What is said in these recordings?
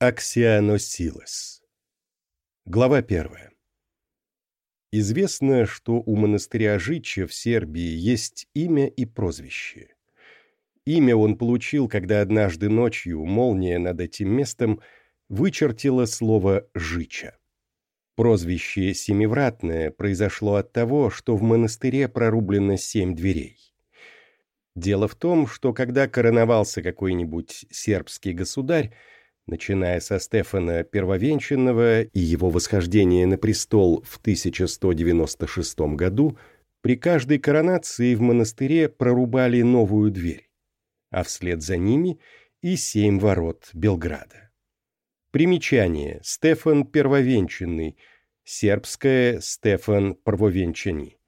Аксианосилос. Глава первая. Известно, что у монастыря Жича в Сербии есть имя и прозвище. Имя он получил, когда однажды ночью молния над этим местом вычертила слово «Жича». Прозвище «Семивратное» произошло от того, что в монастыре прорублено семь дверей. Дело в том, что когда короновался какой-нибудь сербский государь, начиная со Стефана Первовенчанного и его восхождения на престол в 1196 году, при каждой коронации в монастыре прорубали новую дверь, а вслед за ними и семь ворот Белграда. Примечание. Стефан Первовенчанный. Сербское Стефан Первовенчани.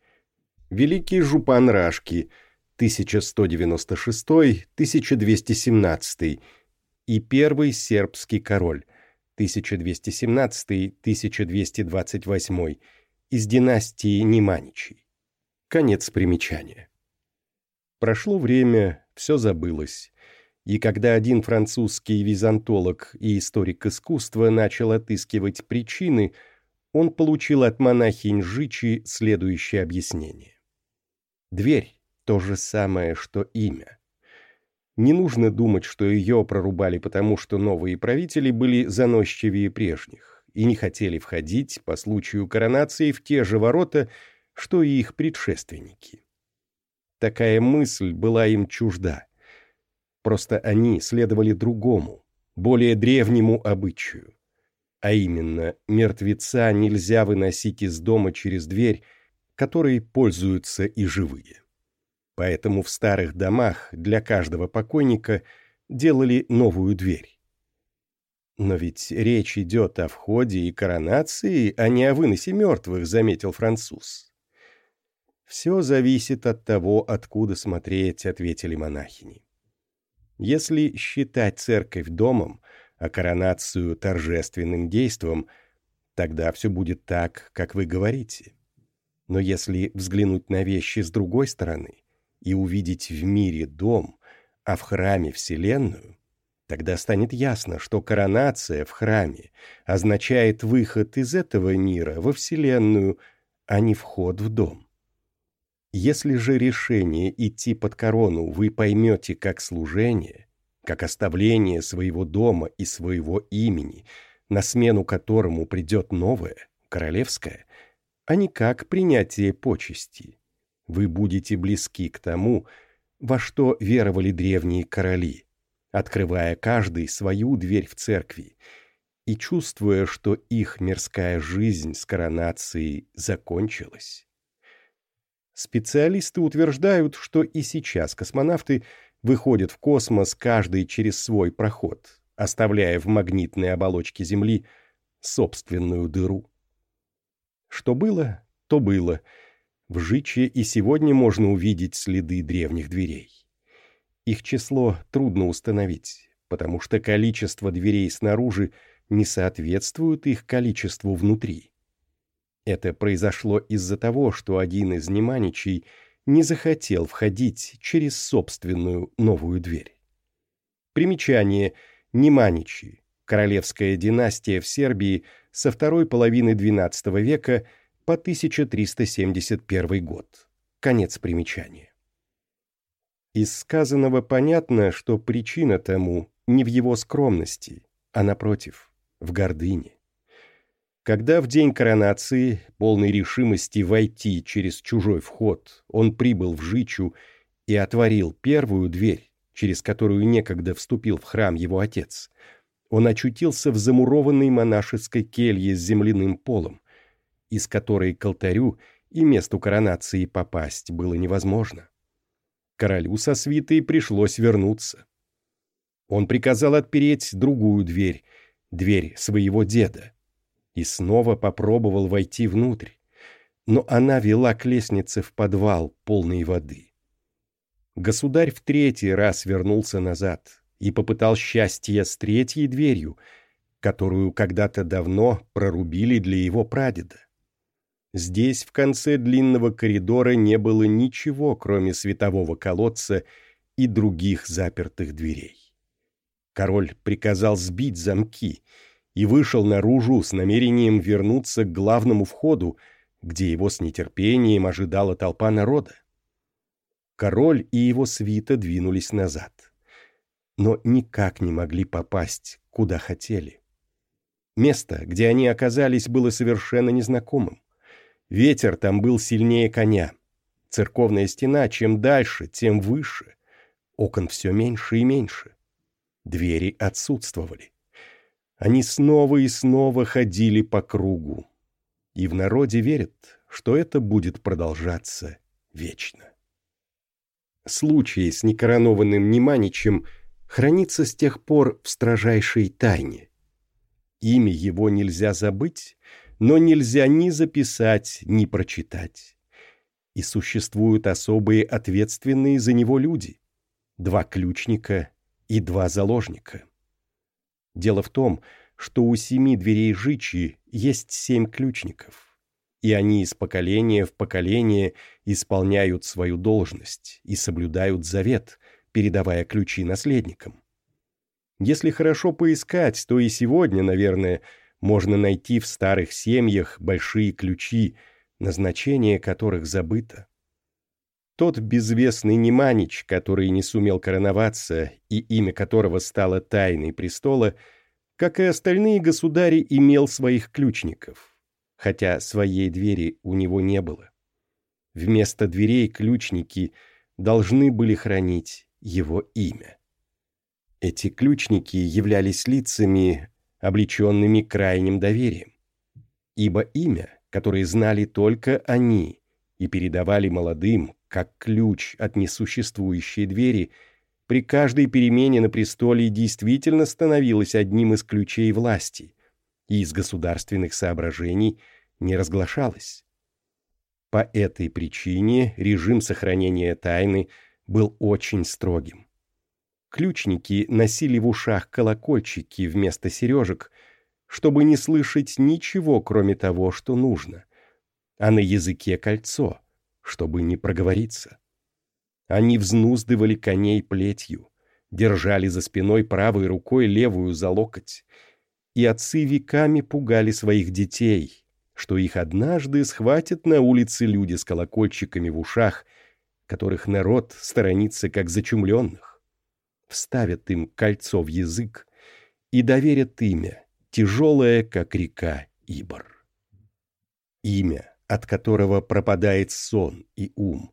Великий Жупан Рашки. 1196-1217 и первый сербский король 1217-1228 из династии Неманичей. Конец примечания. Прошло время, все забылось, и когда один французский византолог и историк искусства начал отыскивать причины, он получил от монахинь Жичи следующее объяснение. Дверь — то же самое, что имя. Не нужно думать, что ее прорубали потому, что новые правители были заносчивее прежних и не хотели входить по случаю коронации в те же ворота, что и их предшественники. Такая мысль была им чужда. Просто они следовали другому, более древнему обычаю. А именно, мертвеца нельзя выносить из дома через дверь, которой пользуются и живые. Поэтому в старых домах для каждого покойника делали новую дверь. «Но ведь речь идет о входе и коронации, а не о выносе мертвых», — заметил француз. «Все зависит от того, откуда смотреть», — ответили монахини. «Если считать церковь домом, а коронацию торжественным действом, тогда все будет так, как вы говорите. Но если взглянуть на вещи с другой стороны, и увидеть в мире дом, а в храме Вселенную, тогда станет ясно, что коронация в храме означает выход из этого мира во Вселенную, а не вход в дом. Если же решение идти под корону вы поймете как служение, как оставление своего дома и своего имени, на смену которому придет новое, королевское, а не как принятие почести, вы будете близки к тому, во что веровали древние короли, открывая каждый свою дверь в церкви и чувствуя, что их мирская жизнь с коронацией закончилась. Специалисты утверждают, что и сейчас космонавты выходят в космос каждый через свой проход, оставляя в магнитной оболочке Земли собственную дыру. Что было, то было — в Жиче и сегодня можно увидеть следы древних дверей. Их число трудно установить, потому что количество дверей снаружи не соответствует их количеству внутри. Это произошло из-за того, что один из неманичей не захотел входить через собственную новую дверь. Примечание Неманичи, королевская династия в Сербии со второй половины XII века – по 1371 год. Конец примечания. Из сказанного понятно, что причина тому не в его скромности, а напротив, в гордыне. Когда в день коронации, полной решимости войти через чужой вход, он прибыл в Жичу и отворил первую дверь, через которую некогда вступил в храм его отец, он очутился в замурованной монашеской келье с земляным полом, из которой к алтарю и месту коронации попасть было невозможно. Королю со свитой пришлось вернуться. Он приказал отпереть другую дверь, дверь своего деда, и снова попробовал войти внутрь, но она вела к лестнице в подвал, полной воды. Государь в третий раз вернулся назад и попытал счастье с третьей дверью, которую когда-то давно прорубили для его прадеда. Здесь, в конце длинного коридора, не было ничего, кроме светового колодца и других запертых дверей. Король приказал сбить замки и вышел наружу с намерением вернуться к главному входу, где его с нетерпением ожидала толпа народа. Король и его свита двинулись назад, но никак не могли попасть, куда хотели. Место, где они оказались, было совершенно незнакомым. Ветер там был сильнее коня. Церковная стена чем дальше, тем выше. Окон все меньше и меньше. Двери отсутствовали. Они снова и снова ходили по кругу. И в народе верят, что это будет продолжаться вечно. Случай с некоронованным Неманичем хранится с тех пор в строжайшей тайне. Имя его нельзя забыть, но нельзя ни записать, ни прочитать. И существуют особые ответственные за него люди. Два ключника и два заложника. Дело в том, что у семи дверей Жичи есть семь ключников, и они из поколения в поколение исполняют свою должность и соблюдают завет, передавая ключи наследникам. Если хорошо поискать, то и сегодня, наверное, можно найти в старых семьях большие ключи, назначение которых забыто. Тот безвестный Неманич, который не сумел короноваться и имя которого стало тайной престола, как и остальные государи, имел своих ключников, хотя своей двери у него не было. Вместо дверей ключники должны были хранить его имя. Эти ключники являлись лицами, облеченными крайним доверием. Ибо имя, которое знали только они и передавали молодым, как ключ от несуществующей двери, при каждой перемене на престоле действительно становилось одним из ключей власти и из государственных соображений не разглашалось. По этой причине режим сохранения тайны был очень строгим. Ключники носили в ушах колокольчики вместо сережек, чтобы не слышать ничего, кроме того, что нужно, а на языке кольцо, чтобы не проговориться. Они взнуздывали коней плетью, держали за спиной правой рукой левую за локоть, и отцы веками пугали своих детей, что их однажды схватят на улице люди с колокольчиками в ушах, которых народ сторонится как зачумленных вставят им кольцо в язык и доверят имя, тяжелое, как река Ибор. Имя, от которого пропадает сон и ум,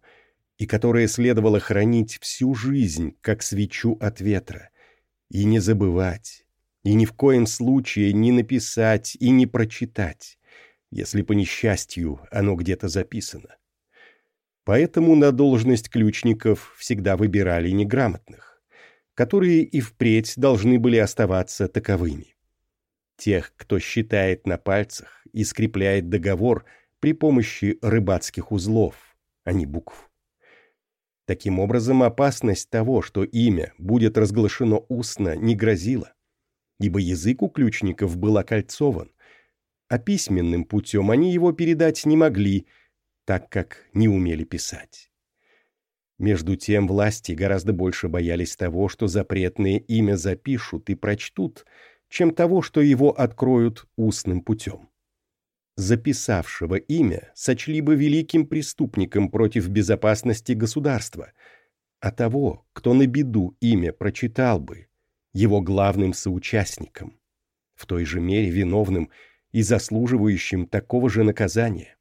и которое следовало хранить всю жизнь, как свечу от ветра, и не забывать, и ни в коем случае не написать и не прочитать, если по несчастью оно где-то записано. Поэтому на должность ключников всегда выбирали неграмотных которые и впредь должны были оставаться таковыми. Тех, кто считает на пальцах и скрепляет договор при помощи рыбацких узлов, а не букв. Таким образом, опасность того, что имя будет разглашено устно, не грозила, ибо язык у ключников был окольцован, а письменным путем они его передать не могли, так как не умели писать. Между тем власти гораздо больше боялись того, что запретное имя запишут и прочтут, чем того, что его откроют устным путем. Записавшего имя сочли бы великим преступником против безопасности государства, а того, кто на беду имя прочитал бы, его главным соучастником, в той же мере виновным и заслуживающим такого же наказания.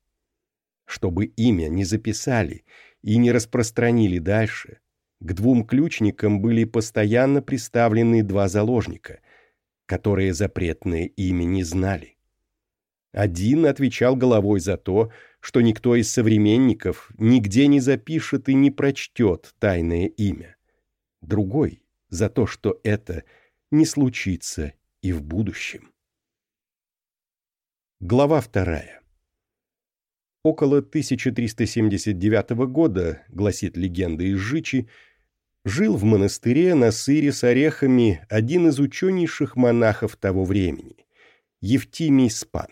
Чтобы имя не записали – и не распространили дальше, к двум ключникам были постоянно приставлены два заложника, которые запретное имя не знали. Один отвечал головой за то, что никто из современников нигде не запишет и не прочтет тайное имя. Другой — за то, что это не случится и в будущем. Глава вторая. Около 1379 года, гласит легенда из Жичи, жил в монастыре на сыре с орехами один из ученейших монахов того времени, Евтимий Спан.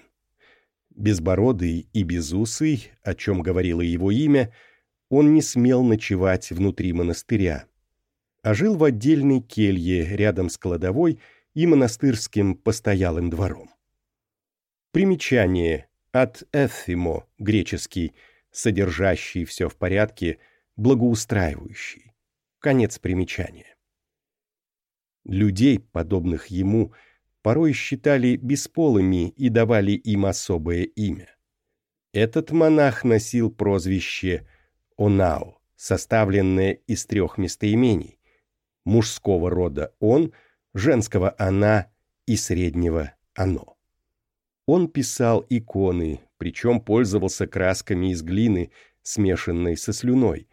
Безбородый и безусый, о чем говорило его имя, он не смел ночевать внутри монастыря. а жил в отдельной келье рядом с кладовой и монастырским постоялым двором. Примечание от «эфимо» греческий, содержащий все в порядке, благоустраивающий. Конец примечания. Людей, подобных ему, порой считали бесполыми и давали им особое имя. Этот монах носил прозвище Онао, составленное из трех местоимений – мужского рода «он», женского «она» и среднего «оно». Он писал иконы, причем пользовался красками из глины, смешанной со слюной,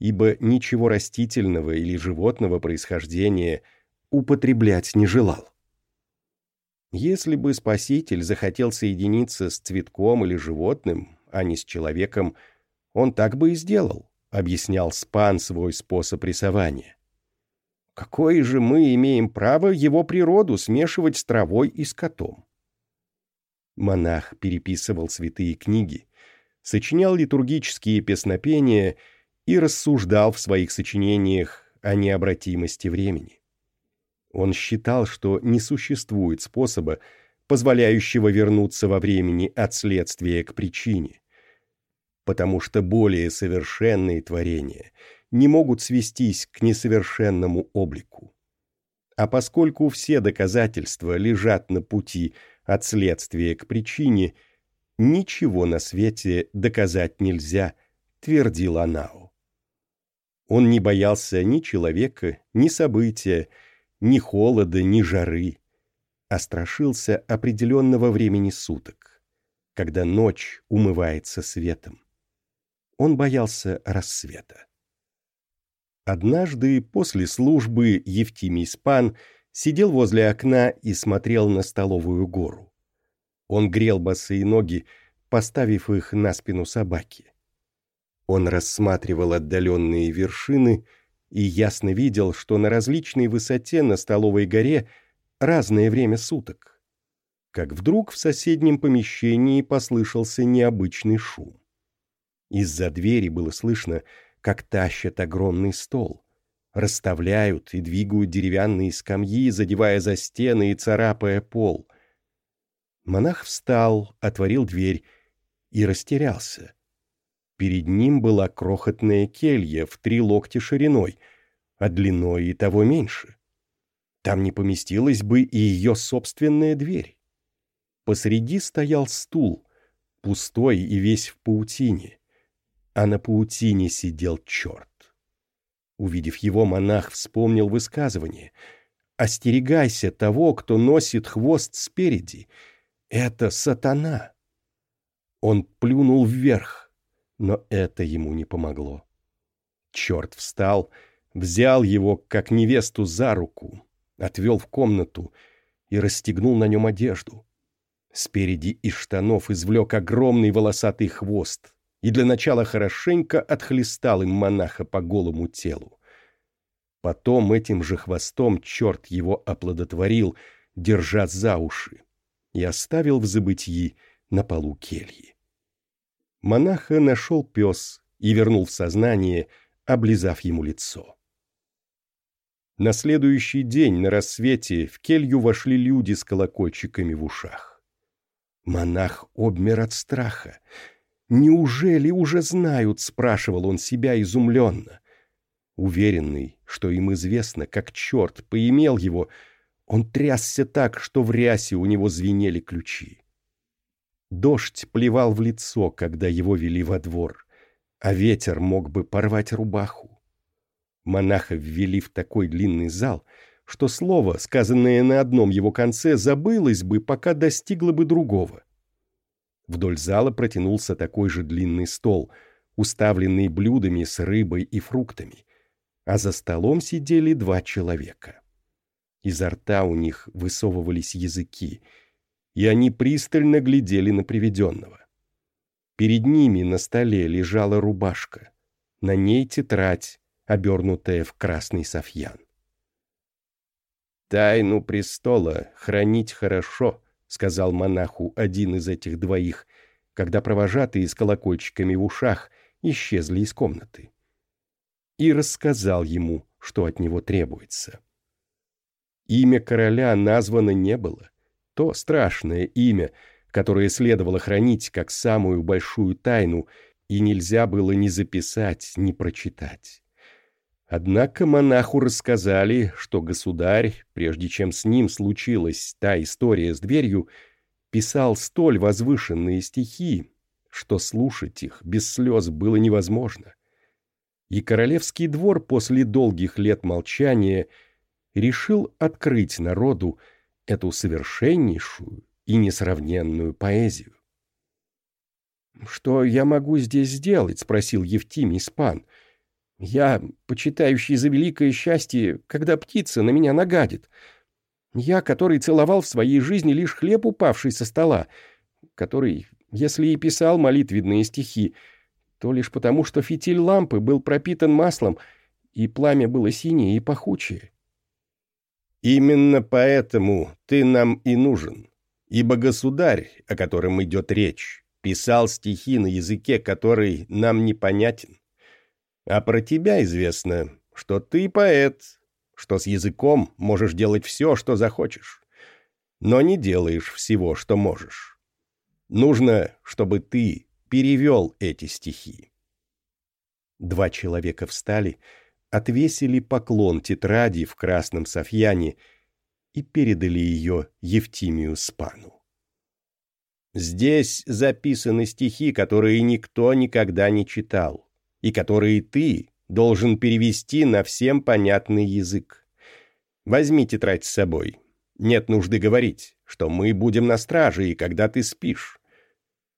ибо ничего растительного или животного происхождения употреблять не желал. Если бы Спаситель захотел соединиться с цветком или животным, а не с человеком, он так бы и сделал, объяснял Спан свой способ рисования. Какое же мы имеем право его природу смешивать с травой и с котом? Монах переписывал святые книги, сочинял литургические песнопения и рассуждал в своих сочинениях о необратимости времени. Он считал, что не существует способа, позволяющего вернуться во времени от следствия к причине, потому что более совершенные творения не могут свестись к несовершенному облику. А поскольку все доказательства лежат на пути от следствия к причине, ничего на свете доказать нельзя, твердил Анао. Он не боялся ни человека, ни события, ни холода, ни жары, а страшился определенного времени суток, когда ночь умывается светом. Он боялся рассвета. Однажды после службы Евтимий Спан сидел возле окна и смотрел на столовую гору. Он грел босые ноги, поставив их на спину собаки. Он рассматривал отдаленные вершины и ясно видел, что на различной высоте на Столовой горе разное время суток. Как вдруг в соседнем помещении послышался необычный шум. Из-за двери было слышно, как тащат огромный стол. Расставляют и двигают деревянные скамьи, задевая за стены и царапая пол. Монах встал, отворил дверь и растерялся. Перед ним была крохотная келья в три локтя шириной, а длиной и того меньше. Там не поместилась бы и ее собственная дверь. Посреди стоял стул, пустой и весь в паутине, а на паутине сидел черт. Увидев его, монах вспомнил высказывание «Остерегайся того, кто носит хвост спереди. Это сатана». Он плюнул вверх, но это ему не помогло. Черт встал, взял его, как невесту, за руку, отвел в комнату и расстегнул на нем одежду. Спереди из штанов извлек огромный волосатый хвост и для начала хорошенько отхлестал им монаха по голому телу. Потом этим же хвостом черт его оплодотворил, держа за уши, и оставил в забытии на полу кельи. Монаха нашел пес и вернул в сознание, облизав ему лицо. На следующий день на рассвете в келью вошли люди с колокольчиками в ушах. Монах обмер от страха. «Неужели уже знают?» — спрашивал он себя изумленно. Уверенный, что им известно, как черт поимел его, он трясся так, что в рясе у него звенели ключи. Дождь плевал в лицо, когда его вели во двор, а ветер мог бы порвать рубаху. Монаха ввели в такой длинный зал, что слово, сказанное на одном его конце, забылось бы, пока достигло бы другого. Вдоль зала протянулся такой же длинный стол, уставленный блюдами с рыбой и фруктами, а за столом сидели два человека. Изо рта у них высовывались языки — и они пристально глядели на привиденного. Перед ними на столе лежала рубашка, на ней тетрадь, обернутая в красный софьян. «Тайну престола хранить хорошо», — сказал монаху один из этих двоих, когда провожатые с колокольчиками в ушах исчезли из комнаты. И рассказал ему, что от него требуется. Имя короля названо не было. То страшное имя, которое следовало хранить как самую большую тайну, и нельзя было ни записать, ни прочитать. Однако монаху рассказали, что государь, прежде чем с ним случилась та история с дверью, писал столь возвышенные стихи, что слушать их без слез было невозможно. И королевский двор после долгих лет молчания решил открыть народу эту совершеннейшую и несравненную поэзию. «Что я могу здесь сделать?» — спросил Евтимий Спан. «Я, почитающий за великое счастье, когда птица на меня нагадит. Я, который целовал в своей жизни лишь хлеб, упавший со стола, который, если и писал молитвенные стихи, то лишь потому, что фитиль лампы был пропитан маслом, и пламя было синее и пахучее. Именно поэтому ты нам и нужен, ибо государь, о котором идет речь, писал стихи на языке, который нам непонятен. А про тебя известно, что ты поэт, что с языком можешь делать все, что захочешь, но не делаешь всего, что можешь. Нужно, чтобы ты перевел эти стихи. Два человека встали, отвесили поклон тетради в красном софьяне и передали ее Евтимию Спану. Здесь записаны стихи, которые никто никогда не читал, и которые ты должен перевести на всем понятный язык. Возьми тетрадь с собой. Нет нужды говорить, что мы будем на страже, и когда ты спишь.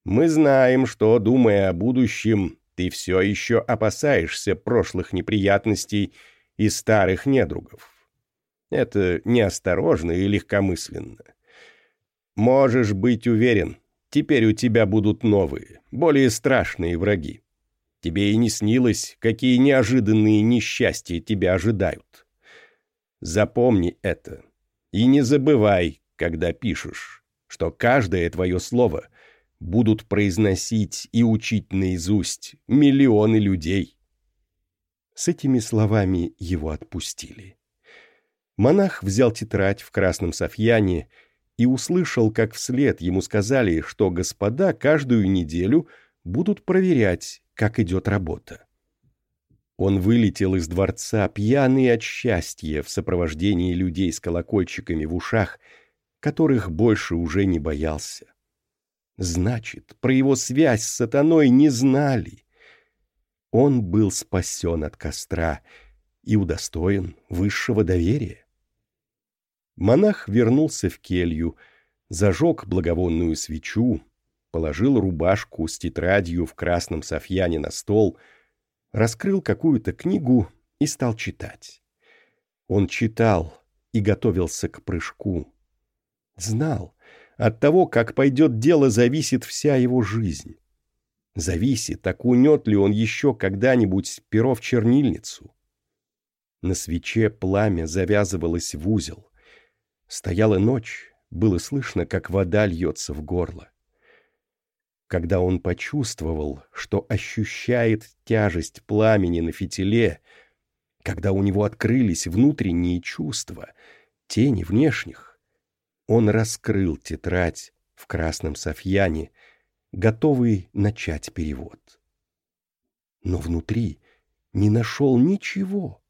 Мы знаем, что, думая о будущем, ты все еще опасаешься прошлых неприятностей и старых недругов. Это неосторожно и легкомысленно. Можешь быть уверен, Теперь у тебя будут новые, более страшные враги. Тебе и не снилось, какие неожиданные несчастья тебя ожидают. Запомни это. И не забывай, когда пишешь, что каждое твое слово будут произносить и учить наизусть миллионы людей. С этими словами его отпустили. Монах взял тетрадь в красном софьяне и услышал, как вслед ему сказали, что господа каждую неделю будут проверять, как идет работа. Он вылетел из дворца, пьяный от счастья, в сопровождении людей с колокольчиками в ушах, которых больше уже не боялся. Значит, про его связь с сатаной не знали. Он был спасен от костра и удостоен высшего доверия. Монах вернулся в келью, зажег благовонную свечу, положил рубашку с тетрадью в красном софьяне на стол, раскрыл какую-то книгу и стал читать. Он читал и готовился к прыжку. Знал, от того, как пойдет дело, зависит вся его жизнь. Зависит, окунет ли он еще когда-нибудь перо в чернильницу. На свече пламя завязывалось в узел. Стояла ночь, было слышно, как вода льется в горло. Когда он почувствовал, что ощущает тяжесть пламени на фитиле, когда у него открылись внутренние чувства, тени внешних, он раскрыл тетрадь в красном софьяне, готовый начать перевод. Но внутри не нашел ничего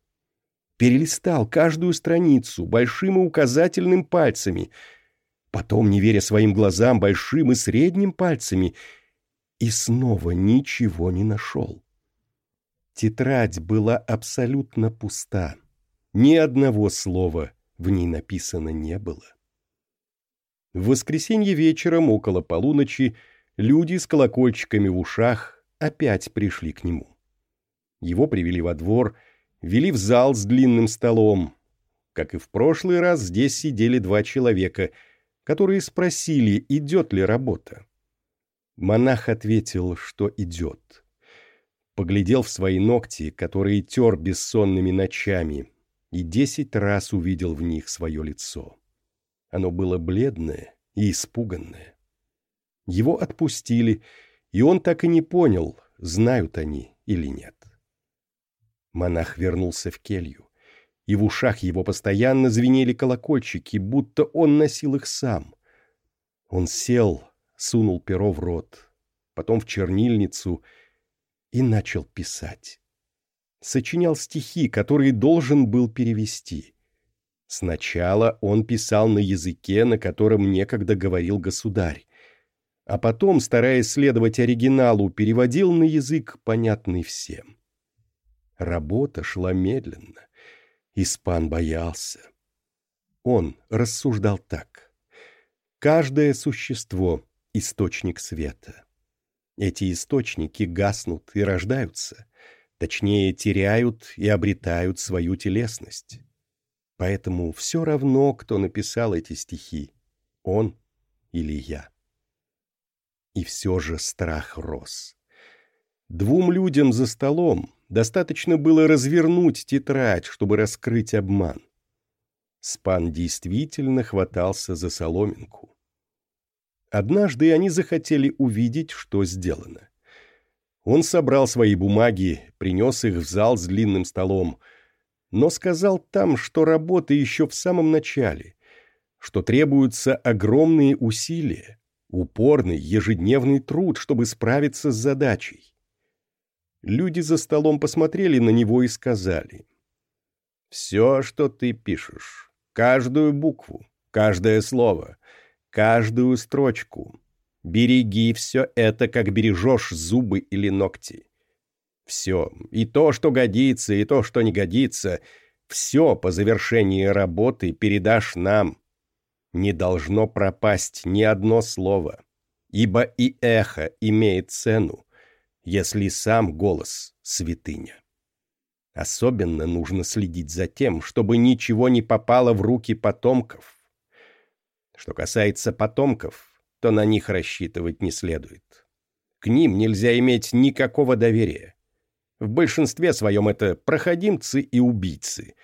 перелистал каждую страницу большим и указательным пальцами, потом, не веря своим глазам, большим и средним пальцами, и снова ничего не нашел. Тетрадь была абсолютно пуста. Ни одного слова в ней написано не было. В воскресенье вечером около полуночи люди с колокольчиками в ушах опять пришли к нему. Его привели во двор — вели в зал с длинным столом. Как и в прошлый раз, здесь сидели два человека, которые спросили, идет ли работа. Монах ответил, что идет. Поглядел в свои ногти, которые тер бессонными ночами, и десять раз увидел в них свое лицо. Оно было бледное и испуганное. Его отпустили, и он так и не понял, знают они или нет. Монах вернулся в келью. И в ушах его постоянно звенели колокольчики, будто он носил их сам. Он сел, сунул перо в рот, потом в чернильницу и начал писать. Сочинял стихи, которые должен был перевести. Сначала он писал на языке, на котором некогда говорил государь, а потом, стараясь следовать оригиналу, переводил на язык, понятный всем. Работа шла медленно. Испан боялся. Он рассуждал так. Каждое существо — источник света. Эти источники гаснут и рождаются, точнее, теряют и обретают свою телесность. Поэтому все равно, кто написал эти стихи, он или я. И все же страх рос. Двум людям за столом достаточно было развернуть тетрадь, чтобы раскрыть обман. Спан действительно хватался за соломинку. Однажды они захотели увидеть, что сделано. Он собрал свои бумаги, принес их в зал с длинным столом, но сказал там, что работа еще в самом начале, что требуются огромные усилия, упорный ежедневный труд, чтобы справиться с задачей. Люди за столом посмотрели на него и сказали, «Все, что ты пишешь, каждую букву, каждое слово, каждую строчку, береги все это, как бережешь зубы или ногти. Все, и то, что годится, и то, что не годится, все по завершении работы передашь нам. Не должно пропасть ни одно слово, ибо и эхо имеет цену, если сам голос — святыня. Особенно нужно следить за тем, чтобы ничего не попало в руки потомков. Что касается потомков, то на них рассчитывать не следует. К ним нельзя иметь никакого доверия. В большинстве своем это проходимцы и убийцы,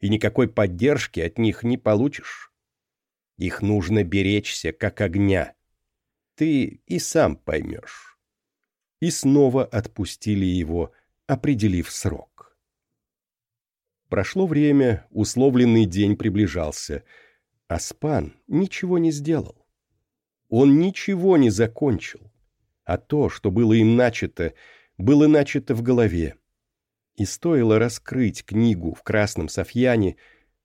и никакой поддержки от них не получишь. Их нужно беречься, как огня. Ты и сам поймешь. И снова отпустили его, определив срок. Прошло время, условленный день приближался, а Спан ничего не сделал. Он ничего не закончил, а то, что было им начато, было начато в голове. И стоило раскрыть книгу в красном софьяне,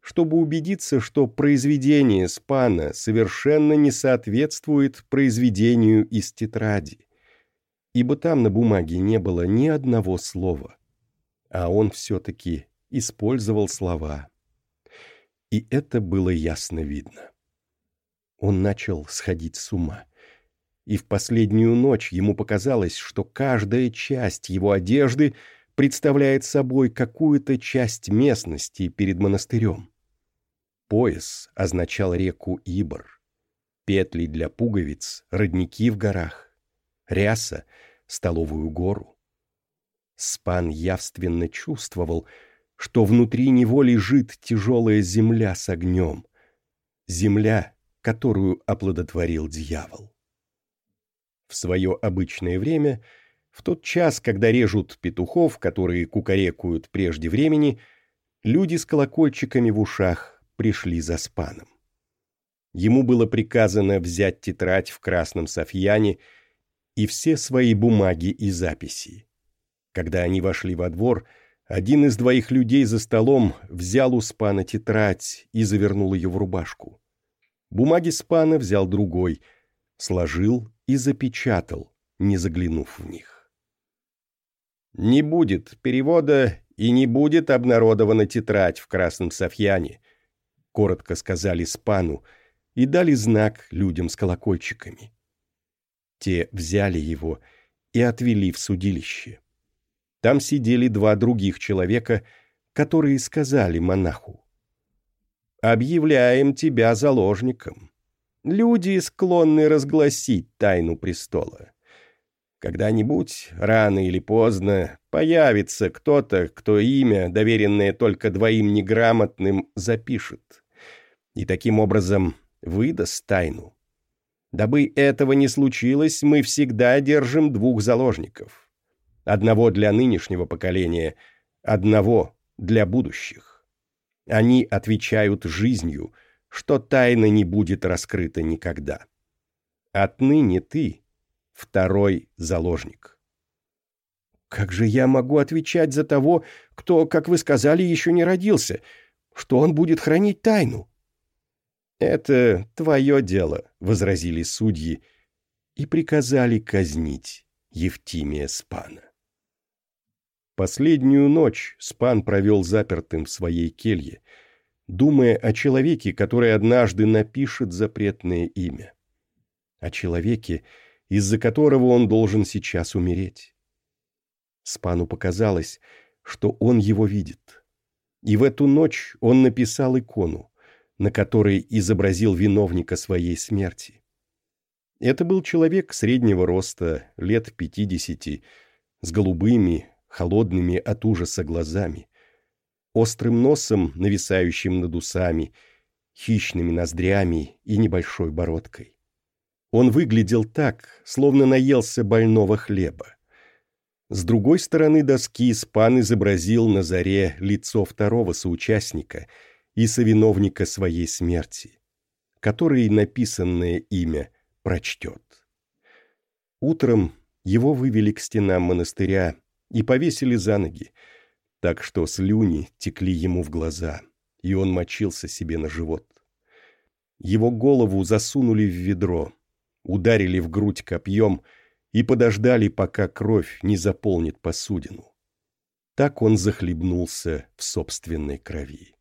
чтобы убедиться, что произведение Спана совершенно не соответствует произведению из тетради, ибо там на бумаге не было ни одного слова, а он все-таки использовал слова. И это было ясно видно. Он начал сходить с ума и в последнюю ночь ему показалось, что каждая часть его одежды представляет собой какую-то часть местности перед монастырем. Пояс означал реку Ибр, петли для пуговиц, родники в горах, ряса — столовую гору. Спан явственно чувствовал, что внутри него лежит тяжелая земля с огнем, земля, которую оплодотворил дьявол. В свое обычное время, в тот час, когда режут петухов, которые кукарекают прежде времени, люди с колокольчиками в ушах пришли за спаном. Ему было приказано взять тетрадь в красном софьяне и все свои бумаги и записи. Когда они вошли во двор, один из двоих людей за столом взял у спана тетрадь и завернул ее в рубашку. Бумаги спана взял другой, сложил и запечатал, не заглянув в них. «Не будет перевода и не будет обнародована тетрадь в красном софьяне», коротко сказали Спану и дали знак людям с колокольчиками. Те взяли его и отвели в судилище. Там сидели два других человека, которые сказали монаху. «Объявляем тебя заложником. Люди склонны разгласить тайну престола. Когда-нибудь, рано или поздно, появится кто-то, кто имя, доверенное только двоим неграмотным, запишет. И таким образом выдаст тайну. Дабы этого не случилось, мы всегда держим двух заложников. Одного для нынешнего поколения, одного для будущих. Они отвечают жизнью, что тайна не будет раскрыта никогда. Отныне ты — второй заложник. Как же я могу отвечать за того, кто, как вы сказали, еще не родился, что он будет хранить тайну? Это твое дело, — возразили судьи и приказали казнить Евтимия Спана. Последнюю ночь Спан провел запертым в своей келье, думая о человеке, который однажды напишет запретное имя. О человеке, из-за которого он должен сейчас умереть. Спану показалось, что он его видит. И в эту ночь он написал икону, на которой изобразил виновника своей смерти. Это был человек среднего роста, лет пятидесяти, с голубыми, холодными от ужаса глазами, острым носом, нависающим над усами, хищными ноздрями и небольшой бородкой. Он выглядел так, словно наелся больного хлеба. С другой стороны доски Спан изобразил на заре лицо второго соучастника и совиновника своей смерти, который написанное имя прочтет. Утром его вывели к стенам монастыря и повесили за ноги, так что слюни текли ему в глаза, и он мочился себе на живот. Его голову засунули в ведро, ударили в грудь копьем и подождали, пока кровь не заполнит посудину. Так он захлебнулся в собственной крови.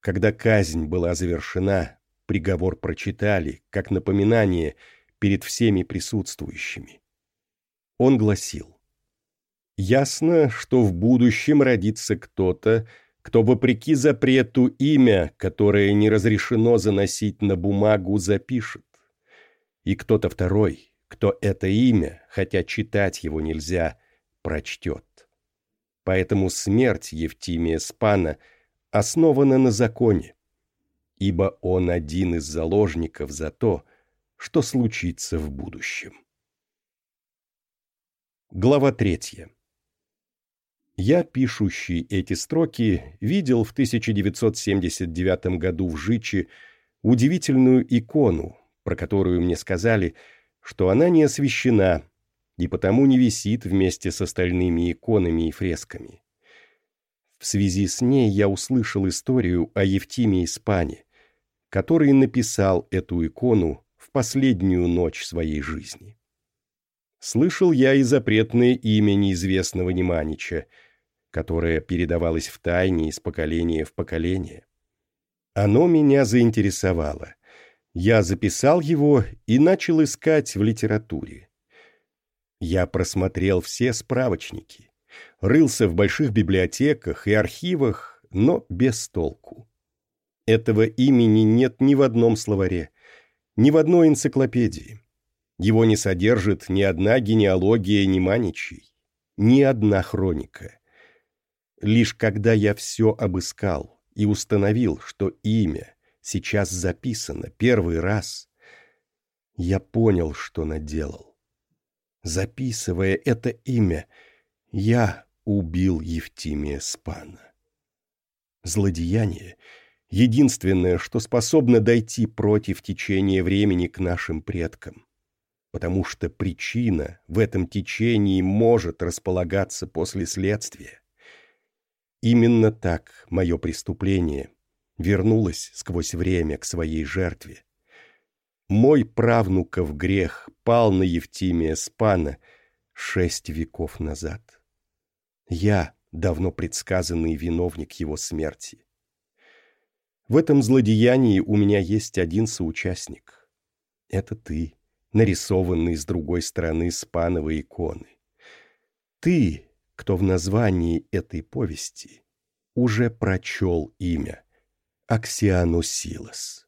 Когда казнь была завершена, приговор прочитали, как напоминание перед всеми присутствующими. Он гласил Ясно, что в будущем родится кто-то, кто вопреки запрету имя, которое не разрешено заносить на бумагу, запишет. И кто-то второй, кто это имя, хотя читать его нельзя, прочтет. Поэтому смерть Евтимия Спана основана на законе, ибо он один из заложников за то, что случится в будущем. Глава третья. Я, пишущий эти строки, видел в 1979 году в Жичи удивительную икону, про которую мне сказали, что она не освящена и потому не висит вместе с остальными иконами и фресками. В связи с ней я услышал историю о Евтимии Спане, который написал эту икону в последнюю ночь своей жизни. Слышал я и запретное имя неизвестного Неманича — которое передавалось в тайне из поколения в поколение. Оно меня заинтересовало. Я записал его и начал искать в литературе. Я просмотрел все справочники, рылся в больших библиотеках и архивах, но без толку. Этого имени нет ни в одном словаре, ни в одной энциклопедии. Его не содержит ни одна генеалогия Неманичей, ни одна хроника. Лишь когда я все обыскал и установил, что имя сейчас записано первый раз, я понял, что наделал. Записывая это имя, я убил Евтимия Спана. Злодеяние — единственное, что способно дойти против течения времени к нашим предкам, потому что причина в этом течении может располагаться после следствия. Именно так мое преступление вернулось сквозь время к своей жертве. Мой правнуков грех пал на Евтимия Спана шесть веков назад. Я давно предсказанный виновник его смерти. В этом злодеянии у меня есть один соучастник. Это ты, нарисованный с другой стороны спановой иконы. Ты кто в названии этой повести уже прочел имя Аксиану Силас.